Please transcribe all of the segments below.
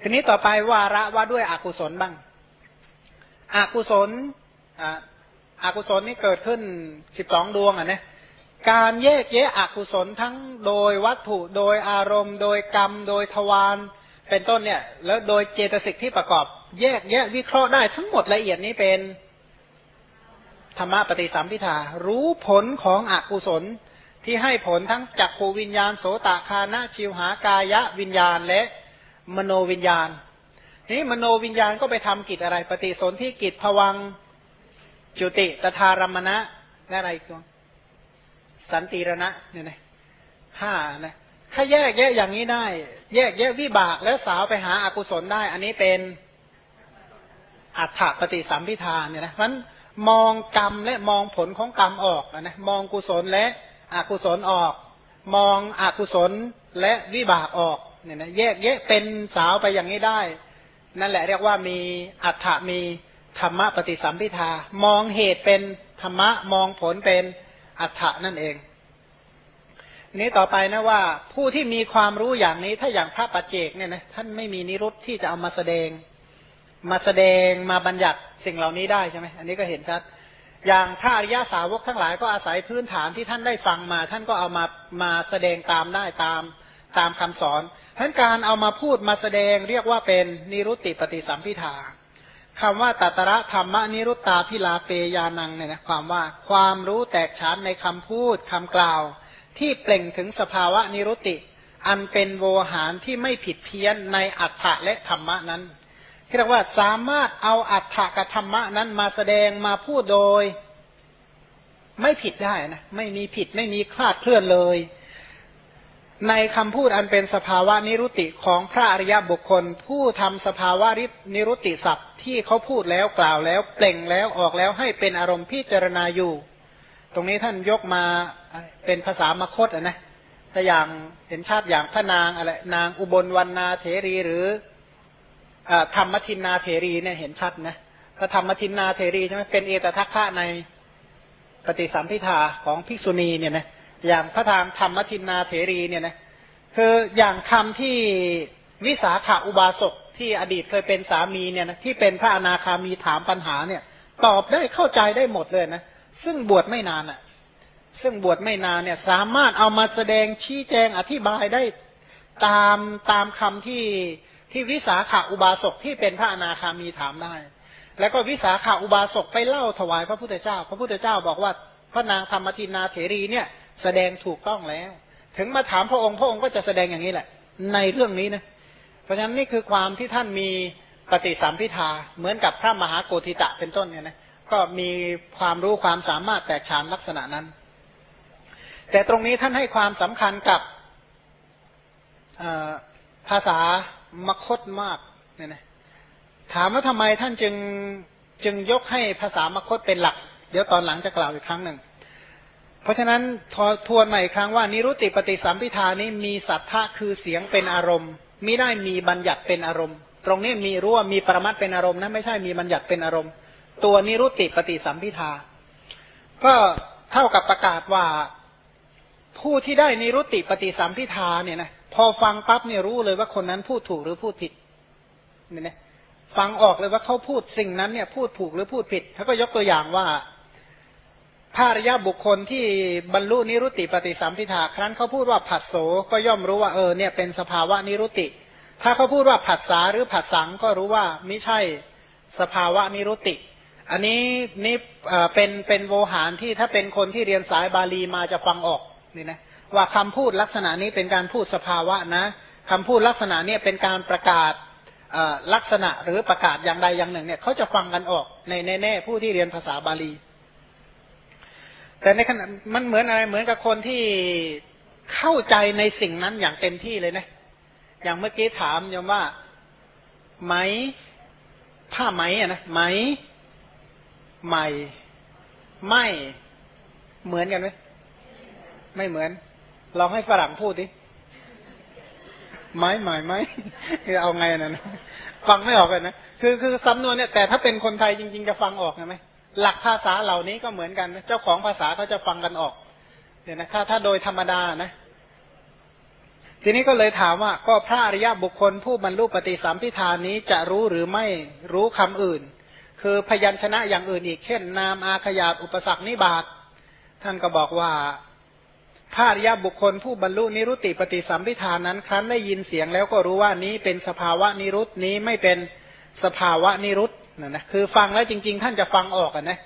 ทีนี้ต่อไปวาระว่าด้วยอกุศลบ้าง อกุศลอากุศลนี่เกิดขึ้นสิบสองดวงอะนะการแยกแยะอกุศลทั้งโดยวัตถุโดยอารมณ์ โดยกรรม โดยทวารเป็นต้นเนี่ย แล้วโดยเจตสิกที่ประกอบ แยกแยะวิเคราะห์ได้ทั้งหมดละเอียดนี้เป็นธรรมะปฏิสัมพิทารู้ผลของอกุศลที่ให้ผลทั้งจักขูวิญญาณโสตคานะชิวหากายะวิญญาณและ มโนวิญญาณนี้มโนวิญญาณก็ไปทำกิจอะไร ปฏิสนธิกิจผวังจุติตถารมณะและอะไรตัวสันติรณะเนี่ยนะห้านะถ้าแยกแยะอย่างนี้ได้ แยกแยะวิบากแล้วสาวไปหาอากุศลได้ อันนี้เป็นอัฏฐปฏิสัมพิทาเนี่ยนะมันมองกรรมและมองผลของกรรมออกนะมองกุศลและอกุศลออก มองอกุศลและวิบากออก เนี่ยนะแยกแยะเป็นสาวไปอย่างนี้ได้ นั่นแหละเรียกว่ามีอัฏฐมีธรรมะปฏิสัมพิทามองเหตุเป็นธรรมะมองผลเป็นอัฏฐะนั่นเอง นี้ต่อไปนะว่า ผู้ที่มีความรู้อย่างนี้ถ้าอย่างพระปัจเจกเนี่ยนะท่านไม่มีนิรุตที่จะเอามาแสดง มาแสดงมาบัญญัติสิ่งเหล่านี้ได้ใช่ไหมอันนี้ก็เห็นชัดอย่างพระอริยาสาวกทั้งหลายก็อาศัยพื้นฐานที่ท่านได้ฟังมา ท่านก็เอามามาแสดงตามได้ตาม ตามคำสอนท่านการเอามาพูดมาแสดงเรียกว่าเป็นนิรุตติปฏิสัมพิทาคำว่าตัตระธรรมนิรุตตาพิลาเปยานังเนี่ยนะความว่าความรู้แตกฉานในคำพูดคำกล่าว ที่เปล่งถึงสภาวะนิรุติ อันเป็นโวหารที่ไม่ผิดเพี้ยนในอัฏฐะและธรรมะนั้นเรียกว่าสามารถเอาอัฏฐะกับธรรมะนั้นมาแสดงมาพูดโดย ไม่ผิดได้นะไม่มีผิดไม่มีคลาดเคลื่อนเลย ในคำพูดอันเป็นสภาวะนิรุติของพระอริยบุคคล ผู้ทำสภาวะนิรุติศัพท์ที่เขาพูดแล้วกล่าวแล้วเปล่งแล้วออกแล้วให้เป็นอารมณ์พิจารณาอยู่ ตรงนี้ท่านยกมาเป็นภาษามคตนะแต่อย่างเห็นชาติอย่างพระนางอะไรนางอุบลวรรณาเถรีหรือธรรมทินนาเถรีเนี่ยเห็นชัดนะพระธรรมทินนาเถรีใช่ไหมเป็นเอตทัคคะในปฏิสัมพิทาของภิกษุณีเนี่ยนะ อย่างพระทางธรรมทินนาเถรีเนี่ยนะคืออย่างคำที่วิสาขาอุบาสกที่อดีตเคยเป็นสามีเนี่ยนะที่เป็นพระอนาคามีถามปัญหาเนี่ย ตอบได้เข้าใจได้หมดเลยนะซึ่งบวชไม่นานอะ ซึ่งบวชไม่นานเนี่ย สามารถเอามาแสดงชี้แจงอธิบายได้ตามตามคำที่ที่วิสาขาอุบาสกที่เป็นพระอนาคามีถามได้ แล้วก็วิสาขาอุบาสกไปเล่าถวายพระพุทธเจ้า พระพุทธเจ้าบอกว่าพระนางธรรมทินนาเถรีเนี่ย แสดงถูกต้องแล้ว ถึงมาถามพระองค์พระองค์ก็จะแสดงอย่างนี้แหละ ในเรื่องนี้นะ เพราะฉะนั้นนี่คือความที่ท่านมีปฏิสัมพิทาเหมือนกับพระมหาโกธิตะเป็นต้นเนี่ยนะก็มีความรู้ความสามารถแตกฉานลักษณะนั้น แต่ตรงนี้ท่านให้ความสำคัญกับภาษามคตมากเนี่ยนะถามว่าทำไมท่านจึงจึงยกให้ภาษามคตเป็นหลัก เดี๋ยวตอนหลังจะกล่าวอีกครั้งหนึ่ง เพราะฉะนั้นทวนใหม่อีกครั้งว่า นิรุติปฏิสัมพิธานี้มีสัทธะคือเสียงเป็นอารมณ์มิได้มีบัญญัติเป็นอารมณ์ ตรงนี้มีรู้ว่ามีปรมัตเป็นอารมณ์นะไม่ใช่มีบัญญัติเป็นอารมณ์ ตัวนิรุติปฏิสัมพิทาก็เท่ากับประกาศว่าผู้ที่ได้นิรุติปฏิสัมพิทาเนี่ยนะพอฟังปั๊บเนี่ยรู้เลยว่าคนนั้นพูดถูกหรือพูดผิดเนี่ยนะฟังออกเลยว่าเขาพูดสิ่งนั้นเนี่ย พูดถูกหรือพูดผิดเขาก็ยกตัวอย่างว่า ภาริยบุคคลที่บรรลุนิรุติปฏิสัมพิทาครั้นเขาพูดว่าผัสโสก็ย่อมรู้ว่าเออเนี่ยเป็นสภาวะนิรุติ ถ้าเขาพูดว่าผัสสาหรือผัสสังก็รู้ว่าไม่ใช่สภาวะนิรุติ อันนี้นี่เป็นเป็นโวหารที่ถ้าเป็นคนที่เรียนสายบาลีมาจะฟังออกนี่นะว่าคำพูดลักษณะนี้เป็นการพูดสภาวะนะคำพูดลักษณะเนี้เป็นการประกาศลักษณะหรือประกาศอย่างใดอย่างหนึ่งเนี่ยเขาจะฟังกันออกในแน่ๆผู้ที่เรียนภาษาบาลี แต่ในขณะมันเหมือนอะไรเหมือนกับคนที่เข้าใจในสิ่งนั้นอย่างเต็มที่เลยนะ อย่างเมื่อกี้ถามยมว่าไหมผ้าไหมอะนะไหมใหม่ไม่เหมือนกันไหมไม่เหมือนลองให้ฝรั่งพูดดิไม้ใหม่ไหมเอาไงนะฟังไม่ออกเลยนะคือคือสำนวนเนี่ยแต่ถ้าเป็นคนไทยจริง ๆ จะฟังออกไหม หลักภาษาเหล่านี้ก็เหมือนกันเจ้าของภาษาเขาจะฟังกันออกเนี่ยนะถ้าถ้าโดยธรรมดานะทีนี้ก็เลยถามว่า ก็พระอริยบุคคลผู้บรรลุปฏิสัมพิธานี้จะรู้หรือไม่รู้คำอื่น คือพยัญชนะอย่างอื่นอีก เช่น นามอาขยาตอุปสรรคนิบาตท่านก็บอกว่าพระอริยบุคคลผู้บรรลุนิรุตติปฏิสัมพิธานั้น ครั้นได้ยินเสียงแล้วก็รู้ว่านี้เป็นสภาวะนิรุตนี้ไม่เป็นสภาวะนิรุต นะนะคือฟังแล้วจริง ๆ ท่านจะฟังออกอะนะ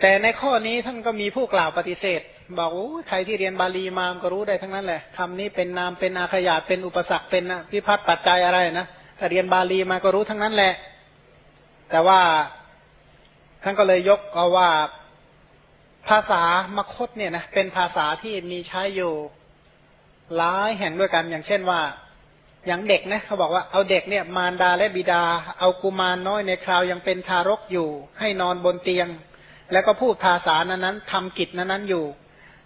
แต่ในข้อนี้ท่านก็มีผู้กล่าวปฏิเสธ บอกโอ้ใครที่เรียนบาลีมาก็รู้ได้ทั้งนั้นแหละคำนี้เป็นนามเป็นอาขยาเป็นอุปสรรคเป็นพิพัฒน์ปัจจัยอะไรนะถ้าเรียนบาลีมาก็รู้ทั้งนั้นแหละ แต่ว่าท่านก็เลยยกเอาว่าภาษามคตเนี่ยนะเป็นภาษาที่มีใช้อยู่หลายแห่งด้วยกันอย่างเช่นว่า อย่างเด็กนะเขาบอกว่าเอาเด็กเนี่ยมารดาและบิดา เอากุมารน้อยในคราวยังเป็นทารกอยู่ ให้นอนบนเตียง แล้วก็พูดภาษานั้นนั้นทำกิจนั้นนั้นอยู่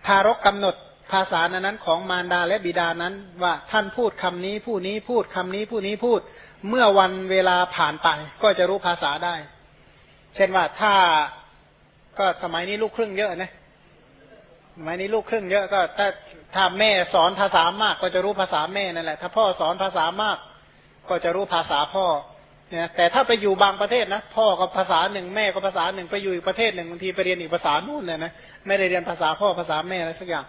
ทารกกำหนดภาษานั้นนั้นของมารดาและบิดานั้น ว่าท่านพูดคำนี้ผู้นี้พูดคำนี้ผู้นี้พูด เมื่อวันเวลาผ่านไปก็จะรู้ภาษาได้ เช่นว่าถ้าก็สมัยนี้ลูกครึ่งเยอะนะ มัยนี้ลูกครึ่งเยอะก็ถ้าถ้าแม่สอนภาษามากก็จะรู้ภาษาแม่นั่นแหละ ถ้าพ่อสอนภาษามาก ก็จะรู้ภาษาพ่อเนี่ยแต่ถ้าไปอยู่บางประเทศนะพ่อก็ภาษาหนึ่งแม่ก็ภาษาหนึ่งไปอยู่อีกประเทศหนึ่งบางทีไปเรียนอีกภาษานู่นเลยนะไม่ได้เรียนภาษาพ่อภาษาแม่อะไรสักอย่าง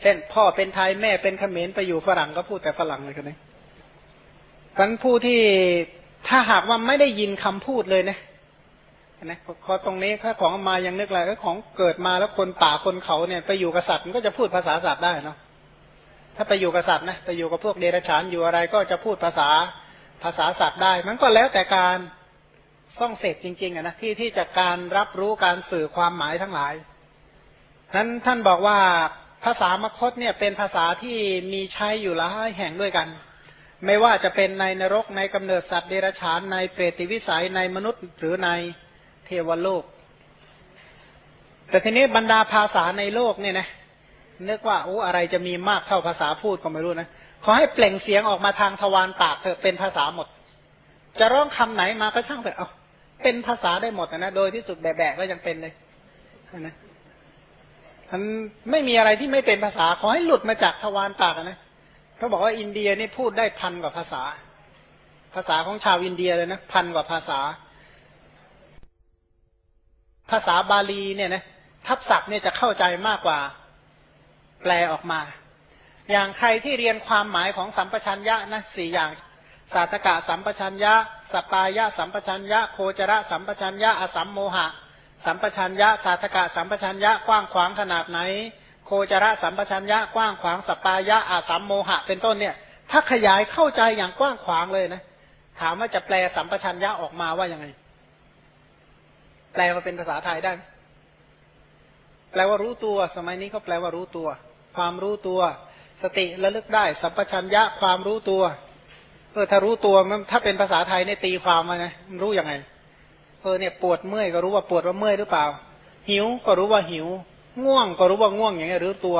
เช่น พ่อเป็นไทยแม่เป็นเขมรไปอยู่ฝรั่งก็พูดแต่ฝรั่งเลยกันเองพันผู้ที่ถ้าหากว่าไม่ได้ยินคำพูดเลยนะ นะขอตรงนี้ถ้าของมายังนึกอะไรก็ของเกิดมาแล้วคนป่าคนเขาเนี่ยไปอยู่กับสัตว์มันก็จะพูดภาษาสัตว์ได้เนาะถ้าไปอยู่กับสัตว์นะไปอยู่กับพวกเดรัจฉานอยู่อะไรก็จะพูดภาษาภาษาสัตว์ได้ มันก็แล้วแต่การส่องเสพจริงๆอะนะที่ที่จะการรับรู้การสื่อความหมายทั้งหลายนั้นท่านบอกว่าภาษามคตเนี่ยเป็นภาษาที่มีใช้อยู่หลายแห่งด้วยกัน ไม่ว่าจะเป็นในนรกในกำเนิดสัตว์เดรัจฉานในเปรติวิสัยในมนุษย์หรือใน เทวโลก แต่ทีนี้บรรดาภาษาในโลกเนี่ยนะนึกว่าโอ้อะไรจะมีมากเท่าภาษาพูดก็ไม่รู้นะขอให้เปล่งเสียงออกมาทางทวารปากเถอะเป็นภาษาหมด จะร้องคำไหนมาก็ช่างเถอะเอาเป็นภาษาได้หมดนะโดยที่สุดแบกๆก็ยังเป็นเลยนะมันไม่มีอะไรที่ไม่เป็นภาษา ขอให้หลุดมาจากทวารปากนะเขาบอกว่าอินเดียนี่พูดได้พันกว่าภาษา ภาษาของชาวอินเดียเลยนะพันกว่าภาษา ภาษาบาลีเนี่ยนะทับศัพท์เนี่ยจะเข้าใจมากกว่า แปลออกมา อย่างใครที่เรียนความหมายของสัมปชัญญะนะสี่อย่างสาตกะสัมปชัญญะสปายะสัมปชัญญะโคจระสัมปชัญญะอสัมโมหะ สัมปชัญญะสาตกะสัมปชัญญะกว้างขวางขนาดไหน โคจระสัมปชัญญะกว้างขวางสปายะอสัมโมหะ เป็นต้นเนี่ย ถ้าขยายเข้าใจอย่างกว้างขวางเลยนะ ถามว่าจะแปลสัมปชัญญะออกมาว่ายังไง แปลมาเป็นภาษาไทยได้ แปลว่ารู้ตัว สมัยนี้เขาแปลว่ารู้ตัว ความรู้ตัว สติระลึกได้ สัมปชัญญะความรู้ตัวเออถ้ารู้ตัวมันถ้าเป็นภาษาไทยเนี่ยตีความมาไงรู้ยังไงเออเนี่ยปวดเมื่อยก็รู้ว่าปวดว่าเมื่อยหรือเปล่า หิวก็รู้ว่าหิว ง่วงก็รู้ว่าง่วงอย่างเงี้ยรู้ตัว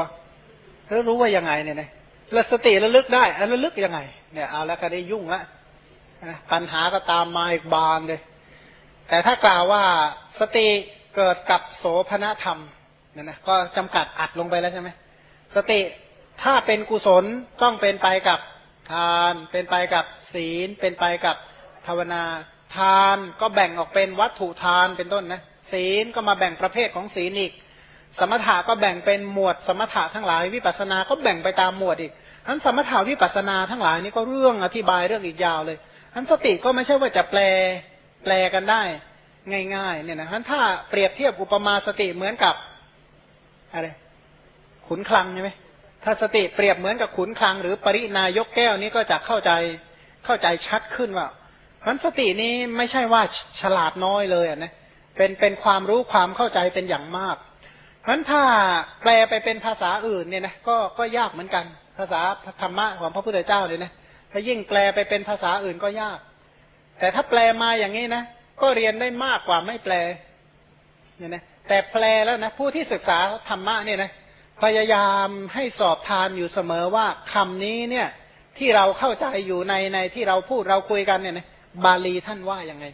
แล้วรู้ว่ายังไงเนี่ยนะแล้วสติระลึกได้ระลึกยังไง เนี่ยเอาแล้วก็ได้ยุ่งละปัญหาก็ตามมาอีกบานเลย แต่ถ้ากล่าวว่าสติเกิดกับโสภณธรรมเนี่ยนะก็จำกัดอัดลงไปแล้วใช่ไหมสติถ้าเป็นกุศลต้องเป็นไปกับทาน เป็นไปกับศีล เป็นไปกับภาวนาทานก็แบ่งออกเป็นวัตถุทานเป็นต้นนะศีลก็มาแบ่งประเภทของศีลอีก สมถะก็แบ่งเป็นหมวด สมถะทั้งหลายวิปัสสนาก็แบ่งไปตามหมวดอีกทั้นสมถะวิปัสสนาทั้งหลายนี่ก็เรื่องอธิบายเรื่องอีกยาวเลยทั้นสติก็ไม่ใช่ว่าจะแปล แปลกันได้ ง่าย ๆ เนี่ยนะทั้นถ้าเปรียบเทียบอุปมาสติเหมือนกับอะไรขุนคลังใช่ไหมถ้าสติเปรียบเหมือนกับขุนคลัง หรือปรินายกแก้วนี้ก็จะเข้าใจเข้าใจชัดขึ้นว่าเพราะสตินี้ไม่ใช่ว่าฉลาดน้อยเลยอะนะเป็นเป็นความรู้ความเข้าใจเป็นอย่างมากเพราะถ้าแปลไปเป็นภาษาอื่นเนี่ยนะก็ก็ยากเหมือนกัน ภาษาธรรมะของพระพุทธเจ้าเลยนะถ้ายิ่งแปลไปเป็นภาษาอื่นก็ยาก แต่ถ้าแปลมาอย่างนี้นะก็เรียนได้มากกว่าไม่แปลเนี่ยนะแต่แปลแล้วนะผู้ที่ศึกษาธรรมะเนี่ยนะพยายามให้สอบทานอยู่เสมอว่าคำนี้เนี่ยที่เราเข้าใจอยู่ในในที่เราพูดเราคุยกันเนี่ยนะบาลีท่านว่ายังไง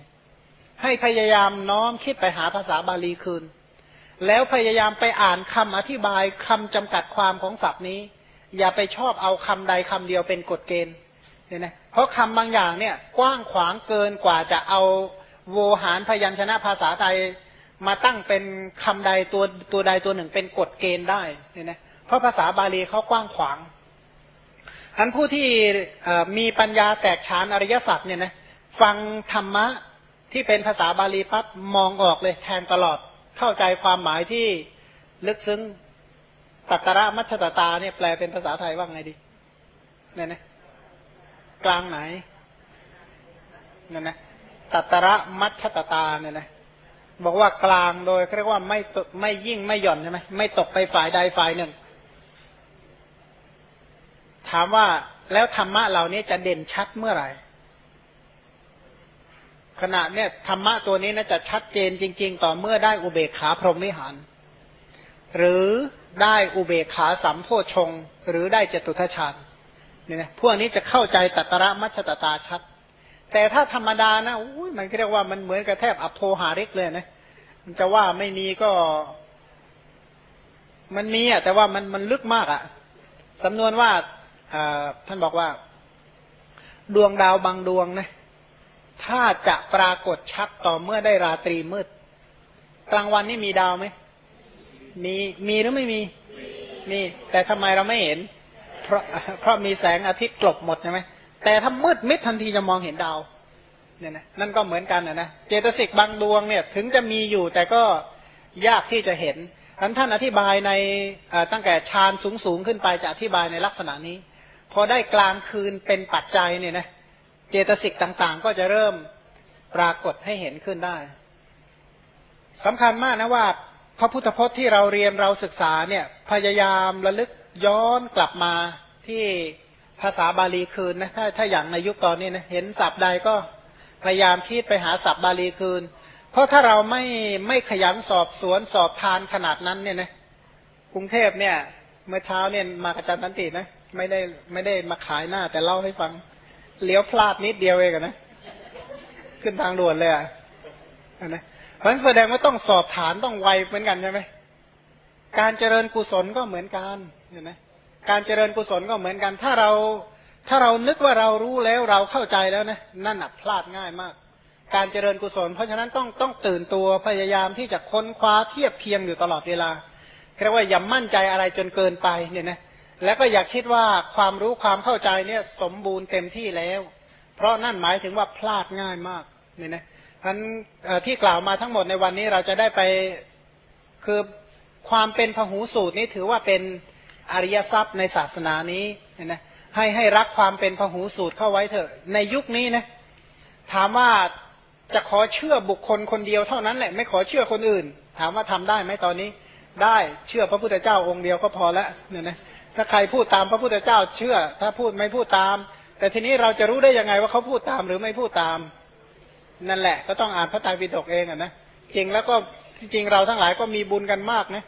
ให้พยายามน้อมคิดไปหาภาษาบาลีคืน แล้วพยายามไปอ่านคำอธิบายคำจำกัดความของศัพท์นี้ อย่าไปชอบเอาคำใดคำเดียวเป็นกฎเกณฑ์เนี่ยนะ เพราะคำบางอย่างเนี่ยกว้างขวางเกินกว่าจะเอาโวหารพยัญชนะภาษาไทยมาตั้งเป็นคำใดตัวตัวใดตัวหนึ่งเป็นกฎเกณฑ์ได้เนี่ยนะเพราะภาษาบาลีเขากว้างขวางอันผู้ที่มีปัญญาแตกฉานอริยสัจเนี่ยนะฟังธรรมะที่เป็นภาษาบาลีปั๊บมองออกเลยแทนตลอดเข้าใจความหมายที่ลึกซึ้งตัตระมัชตตาเนี่ยแปลเป็นภาษาไทยว่าไงดีเนี่ยนะ กลางไหนนั่นนะตัตระมัชตตาเนี่ยนะบอกว่ากลางโดยเรียกว่าไม่ไม่ยิ่งไม่หย่อนใช่ไหมไม่ตกไปฝ่ายใดฝ่ายหนึ่ง ถามว่าแล้วธรรมะเหล่านี้จะเด่นชัดเมื่อไหร่ ขณะเนี่ยธรรมะตัวนี้นะจะชัดเจนจริง ๆ ต่อเมื่อได้อุเบกขาพรหมิหาร หรือได้อุเบกขาสัมโพชง หรือได้จตุทัชฌาน เนี่ยนะพวกนี้จะเข้าใจตัตระมัชตตาชัด แต่ถ้าธรรมดานะอุ้ยมันเรียกว่ามันเหมือนกับแทบอโภหาริกเลยนะมันจะว่าไม่มีก็ มันมีอะ แต่ว่ามันมันลึกมากอะสำนวนว่าท่านบอกว่า ดวงดาวบางดวงนะถ้าจะปรากฏชัดต่อเมื่อได้ราตรีมืด กลางวันนี่มีดาวไหมมีมีหรือไม่มี มี แต่ทำไมเราไม่เห็น เพราะเพราะมีแสงอาทิตย์กลบหมดใช่ไหมแต่ถ้ามืดมิดทันทีจะมองเห็นดาวเนี่ยนะนั่นก็เหมือนกันนะนะเจตสิกบางดวงเนี่ยถึงจะมีอยู่แต่ก็ยากที่จะเห็นท่านท่านอธิบายในตั้งแต่ฌานสูงสูงขึ้นไปจะอธิบายในลักษณะนี้ พอได้กลางคืนเป็นปัจจัยเนี่ยนะเจตสิกต่างๆ ก็จะเริ่มปรากฏให้เห็นขึ้นได้สำคัญมากนะว่า พระพุทธพจน์ที่เราเรียนเราศึกษาเนี่ยพยายามระลึก ย้อนกลับมาที่ภาษาบาลีคืนนะถ้าถ้าอย่างในยุคตอนนี้นะเห็นศัพท์ใดก็พยายามคิดไปหาศัพท์บาลีคืน เพราะถ้าเราไม่ไม่ขยันสอบสวนสอบทานขนาดนั้นเนี่ยนะกรุงเทพเนี่ย เมื่อเช้าเนี่ยมากระจันตันตินะไม่ได้ไม่ได้มาขายหน้า แต่เล่าให้ฟังเลี้ยวพลาดนิดเดียวเองนะ ขึ้นทางด่วนเลยอะนะเพราะฉะนั้นแสดงว่าต้องสอบฐานต้องไวเหมือนกันใช่ไหมการเจริญกุศลก็เหมือนกัน เห็นไหมการเจริญกุศลก็เหมือนกัน ถ้าเราถ้าเรานึกว่าเรารู้แล้วเราเข้าใจแล้วนะนั่นหนักพลาดง่ายมาก การเจริญกุศล เพราะฉะนั้นต้องต้องตื่นตัวพยายามที่จะค้นคว้าเทียบเคียงอยู่ตลอดเวลาเรียกว่าอย่ามั่นใจอะไรจนเกินไปเนี่ยนะแล้วก็อย่าคิดว่าความรู้ความเข้าใจเนี่ยสมบูรณ์เต็มที่แล้ว เพราะนั่นหมายถึงว่าพลาดง่ายมากเนี่ยนะท่านที่กล่าวมาทั้งหมดในวันนี้เราจะได้ไปคือความเป็นพหูสูตรนี้ถือว่าเป็น อริยทรัพย์ในศาสนานี้นะให้ให้รักความเป็นพหูสูตรเข้าไว้เถอะ ในยุคนี้นะถามว่าจะขอเชื่อบุคคลคนเดียวเท่านั้นแหละไม่ขอเชื่อคนอื่น ถามว่าทำได้ไหมตอนนี้ ได้เชื่อพระพุทธเจ้าองค์เดียวก็พอแล้วเนี่ยนะถ้าใครพูดตามพระพุทธเจ้าเชื่อ ถ้าพูดไม่พูดตาม แต่ทีนี้เราจะรู้ได้ยังไงว่าเขาพูดตามหรือไม่พูดตาม นั่นแหละ ก็ต้องอ่านพระไตรปิฎกเองอะนะจริงแล้วก็จริงเราทั้งหลายก็มีบุญกันมากนะ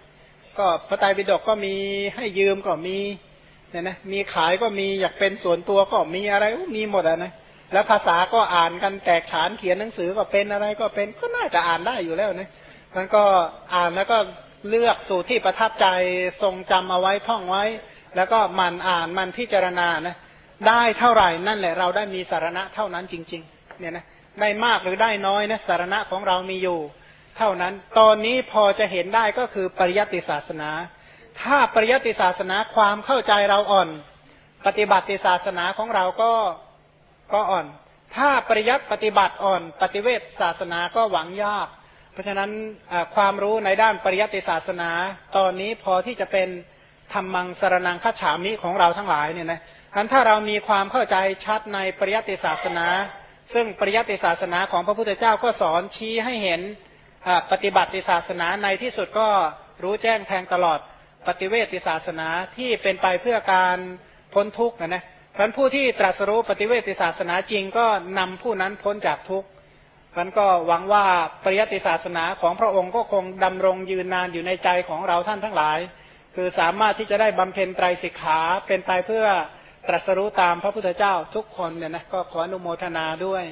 ก็พระไตรปิฎกก็มีให้ยืมก็มีเนี่ยนะมีขายก็มีอยากเป็นส่วนตัวก็มีอะไรมีหมดอะนะแล้วภาษาก็อ่านกันแตกฉานเขียนหนังสือก็เป็นอะไรก็เป็นก็น่าจะอ่านได้อยู่แล้วนะมันก็อ่านแล้วก็เลือกสูตรที่ประทับใจทรงจำเอาไว้ท่องไว้ แล้วก็มันอ่านมันพิจารณานะได้เท่าไหร่นั่นแหละเราได้มีสารณะเท่านั้นจริง ๆ เนี่ยนะได้มากหรือได้น้อยนะสารณะของเรามีอยู่ เท่านั้น ตอนนี้พอจะเห็นได้ก็คือปริยัติศาสนา ถ้าปริยัติศาสนาความเข้าใจเราอ่อน ปฏิบัติศาสนาของเราก็ก็อ่อน ถ้าปริยัติปฏิบัติอ่อน ปฏิเวทศาสนาก็หวังยาก เพราะฉะนั้นความรู้ในด้านปริยัติศาสนา ตอนนี้พอที่จะเป็นธรรมังสรนังฆาฉามิของเราทั้งหลายเนี่ยนะฉะนั้นถ้าเรามีความเข้าใจชัดในปริยัติศาสนา ซึ่งปริยัติศาสนาของพระพุทธเจ้าก็สอนชี้ให้เห็น ปฏิบัติศาสนาในที่สุดก็รู้แจ้งแทงตลอดปฏิเวติศาสนาที่เป็นไปเพื่อการพ้นทุกข์นะนะพราะผู้ที่ตรัสรู้ปฏิเวติศาสนาจริงก็นำผู้นั้นพ้นจากทุกข์มันก็หวังว่าปริยัติศาสนาของพระองค์ก็คงดำรงยืนนานอยู่ในใจของเราท่านทั้งหลาย คือสามารถที่จะได้บำเพ็ญไตรสิกขาเป็นไปเพื่อตรัสรู้ตามพระพุทธเจ้าทุกคนเนี่ยนะก็ขออนุโมทนาด้วย